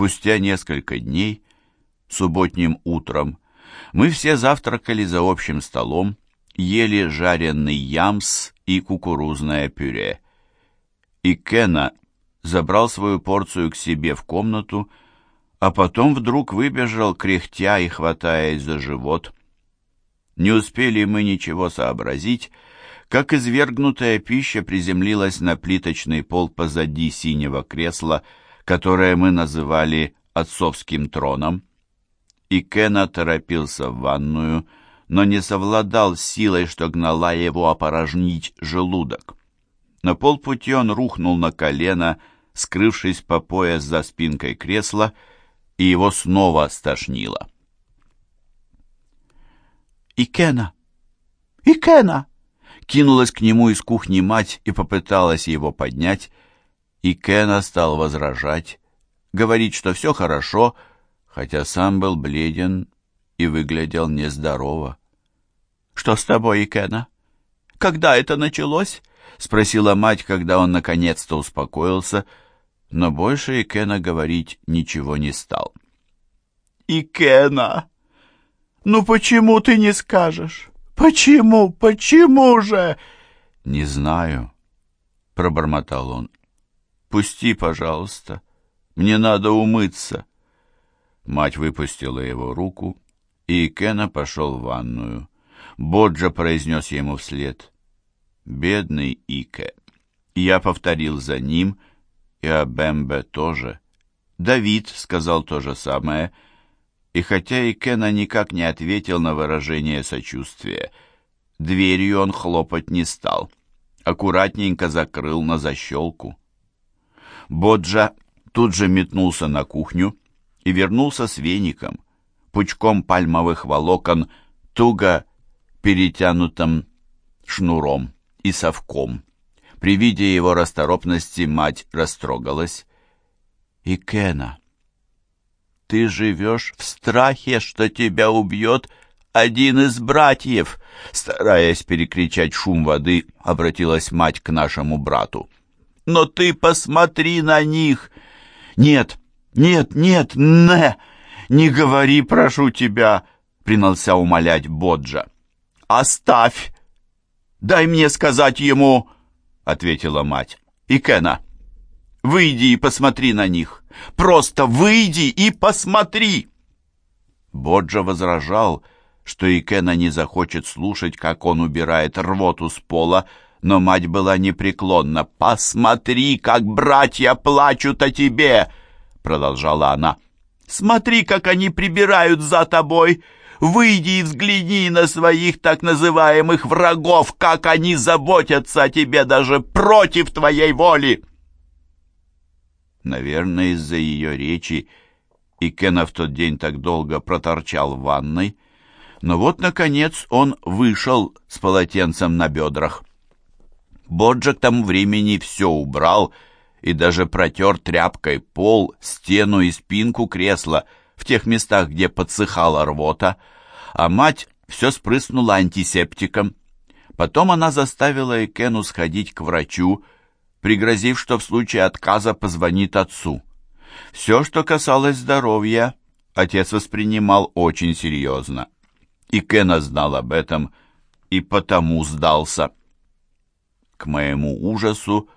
Спустя несколько дней, субботним утром, мы все завтракали за общим столом, ели жареный ямс и кукурузное пюре. И Кена забрал свою порцию к себе в комнату, а потом вдруг выбежал, кряхтя и хватаясь за живот. Не успели мы ничего сообразить, как извергнутая пища приземлилась на плиточный пол позади синего кресла, которое мы называли «отцовским троном». И Кена торопился в ванную, но не совладал силой, что гнала его опорожнить желудок. На полпути он рухнул на колено, скрывшись по пояс за спинкой кресла, и его снова стошнило. «Икена! Икена!» Кинулась к нему из кухни мать и попыталась его поднять. Икена стал возражать, говорить, что все хорошо, хотя сам был бледен и выглядел нездорово. «Что с тобой, Икена? Когда это началось?» — спросила мать, когда он наконец-то успокоился, но больше Икена говорить ничего не стал. «Икена, ну почему ты не скажешь? Почему, почему же?» «Не знаю», — пробормотал он. «Пусти, пожалуйста, мне надо умыться». Мать выпустила его руку, и Икена пошел в ванную. Боджа произнес ему вслед. «Бедный Ике». Я повторил за ним — и Абембе тоже. Давид сказал то же самое, и хотя и Кена никак не ответил на выражение сочувствия, дверью он хлопать не стал, аккуратненько закрыл на защелку. Боджа тут же метнулся на кухню и вернулся с веником, пучком пальмовых волокон, туго перетянутым шнуром и совком. При виде его расторопности мать растрогалась. «И Кена, ты живешь в страхе, что тебя убьет один из братьев!» Стараясь перекричать шум воды, обратилась мать к нашему брату. «Но ты посмотри на них!» «Нет, нет, нет, не! Не говори, прошу тебя!» принялся умолять Боджа. «Оставь! Дай мне сказать ему!» ответила мать. «И Кена, выйди и посмотри на них! Просто выйди и посмотри!» Боджа возражал, что и Кена не захочет слушать, как он убирает рвоту с пола, но мать была непреклонна. «Посмотри, как братья плачут о тебе!» — продолжала она. «Смотри, как они прибирают за тобой! Выйди и взгляни на своих так называемых врагов, как они заботятся о тебе даже против твоей воли!» Наверное, из-за ее речи и Кена в тот день так долго проторчал в ванной, но вот, наконец, он вышел с полотенцем на бедрах. Боджа к тому времени все убрал и даже протер тряпкой пол, стену и спинку кресла — в тех местах, где подсыхала рвота, а мать все спрыснула антисептиком. Потом она заставила Экену сходить к врачу, пригрозив, что в случае отказа позвонит отцу. Все, что касалось здоровья, отец воспринимал очень серьезно. И Кена знал об этом и потому сдался. К моему ужасу,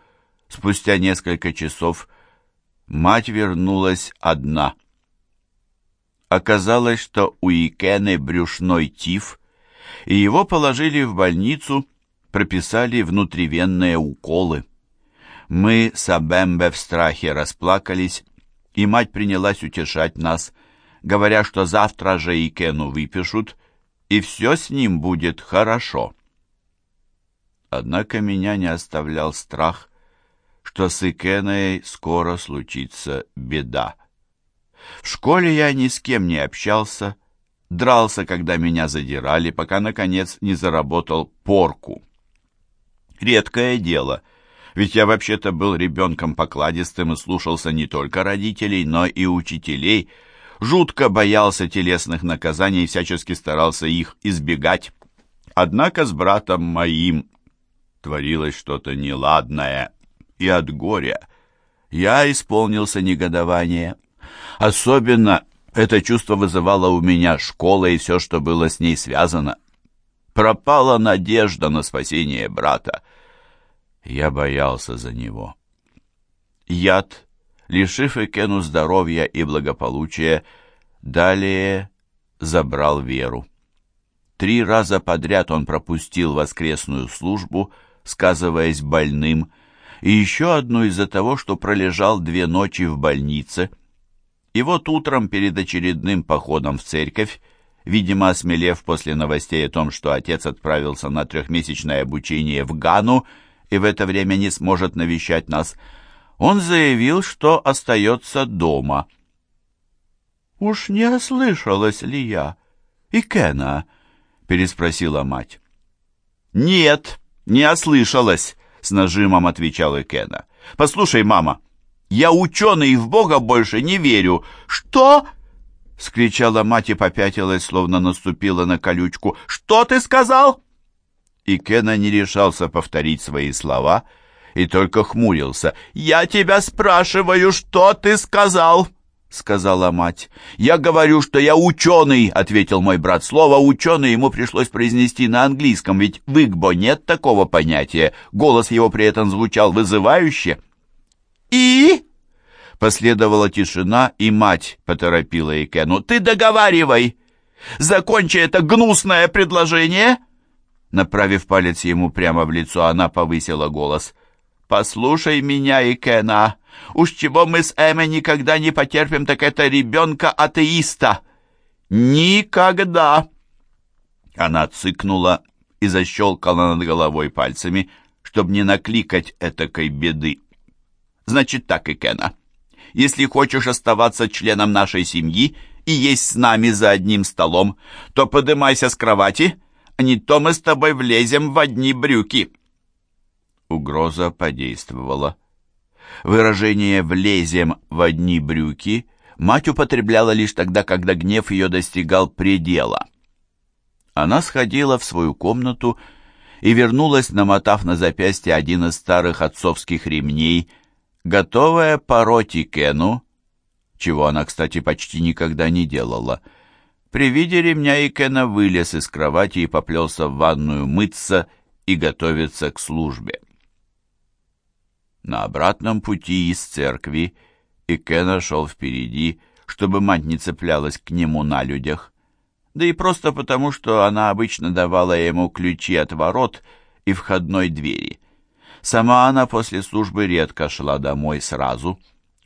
спустя несколько часов, мать вернулась одна. Оказалось, что у Икены брюшной тиф, и его положили в больницу, прописали внутривенные уколы. Мы с Абембе в страхе расплакались, и мать принялась утешать нас, говоря, что завтра же Икену выпишут, и все с ним будет хорошо. Однако меня не оставлял страх, что с Икеной скоро случится беда. В школе я ни с кем не общался, дрался, когда меня задирали, пока, наконец, не заработал порку. Редкое дело, ведь я вообще-то был ребенком покладистым и слушался не только родителей, но и учителей, жутко боялся телесных наказаний и всячески старался их избегать. Однако с братом моим творилось что-то неладное, и от горя я исполнился негодования. Особенно это чувство вызывало у меня школа и все, что было с ней связано. Пропала надежда на спасение брата. Я боялся за него. Яд, лишив Экену здоровья и благополучия, далее забрал веру. Три раза подряд он пропустил воскресную службу, сказываясь больным, и еще одну из-за того, что пролежал две ночи в больнице. И вот утром перед очередным походом в церковь, видимо, осмелев после новостей о том, что отец отправился на трехмесячное обучение в Гану и в это время не сможет навещать нас, он заявил, что остается дома. «Уж не ослышалась ли я? И Кена?» — переспросила мать. «Нет, не ослышалась», — с нажимом отвечал Икена. «Послушай, мама, я ученый и в Бога больше не верю». «Что?» — скричала мать и попятилась, словно наступила на колючку. «Что ты сказал?» И Кена не решался повторить свои слова и только хмурился. «Я тебя спрашиваю, что ты сказал?» — сказала мать. «Я говорю, что я ученый», — ответил мой брат. Слово «ученый» ему пришлось произнести на английском, ведь в Игбо нет такого понятия. Голос его при этом звучал вызывающе. «И?» Последовала тишина, и мать поторопила Икену. «Ты договаривай! Закончи это гнусное предложение!» Направив палец ему прямо в лицо, она повысила голос. «Послушай меня, Икена!» Уж чего мы с Эми никогда не потерпим, так это ребенка-атеиста. Никогда!» Она цыкнула и защелкала над головой пальцами, чтобы не накликать этакой беды. «Значит так, Икена, если хочешь оставаться членом нашей семьи и есть с нами за одним столом, то подымайся с кровати, а не то мы с тобой влезем в одни брюки». Угроза подействовала. Выражение «влезем в одни брюки» мать употребляла лишь тогда, когда гнев ее достигал предела. Она сходила в свою комнату и вернулась, намотав на запястье один из старых отцовских ремней, готовая пороть Икену, чего она, кстати, почти никогда не делала. При виде ремня Икена вылез из кровати и поплелся в ванную мыться и готовиться к службе. На обратном пути из церкви Икена шел впереди, чтобы мать не цеплялась к нему на людях. Да и просто потому, что она обычно давала ему ключи от ворот и входной двери. Сама она после службы редко шла домой сразу,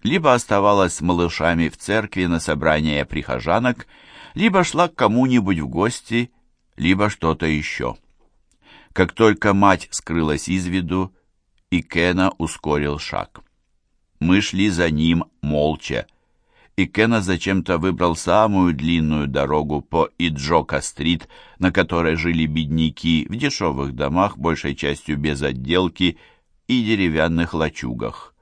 либо оставалась с малышами в церкви на собрание прихожанок, либо шла к кому-нибудь в гости, либо что-то еще. Как только мать скрылась из виду, и Кена ускорил шаг. Мы шли за ним молча, и Кена зачем-то выбрал самую длинную дорогу по Иджока-стрит, на которой жили бедняки в дешевых домах, большей частью без отделки, и деревянных лачугах.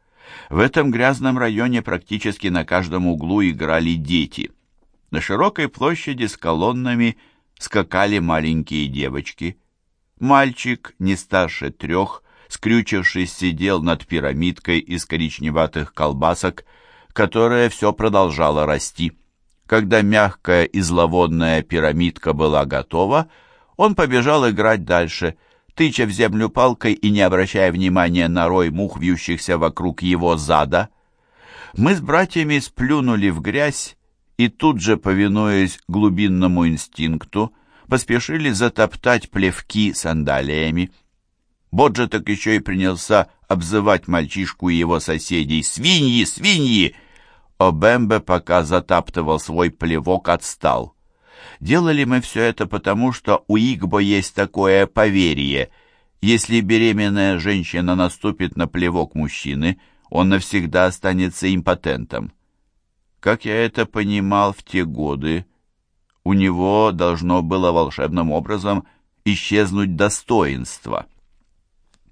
В этом грязном районе практически на каждом углу играли дети. На широкой площади с колоннами скакали маленькие девочки. Мальчик, не старше трех, скрючившись, сидел над пирамидкой из коричневатых колбасок, которая все продолжала расти. Когда мягкая и зловонная пирамидка была готова, он побежал играть дальше, тыча в землю палкой и не обращая внимания на рой мух, вьющихся вокруг его зада. Мы с братьями сплюнули в грязь и тут же, повинуясь глубинному инстинкту, поспешили затоптать плевки сандалиями. Боджи так еще и принялся обзывать мальчишку и его соседей «Свиньи! Свиньи!» Обембе, пока затаптывал свой плевок, отстал. Делали мы все это потому, что у Игбо есть такое поверье. Если беременная женщина наступит на плевок мужчины, он навсегда останется импотентом. Как я это понимал в те годы, у него должно было волшебным образом исчезнуть достоинство.